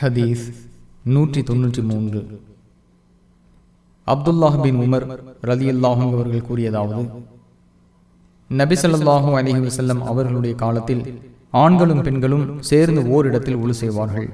ஹதீஸ் நூற்றி தொன்னூற்றி மூன்று. அப்துல்லாஹ் பின் உமர் ரலி அல்லாஹும் அவர்கள் கூறியதாவது நபி ஸல்லல்லாஹு அலைஹி அவர்களுடைய காலத்தில் ஆண்களும் பெண்களும் சேர்ந்து ஓரிடத்தில் உழு செய்வார்கள்.